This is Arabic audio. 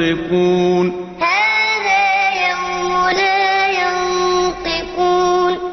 ينطقون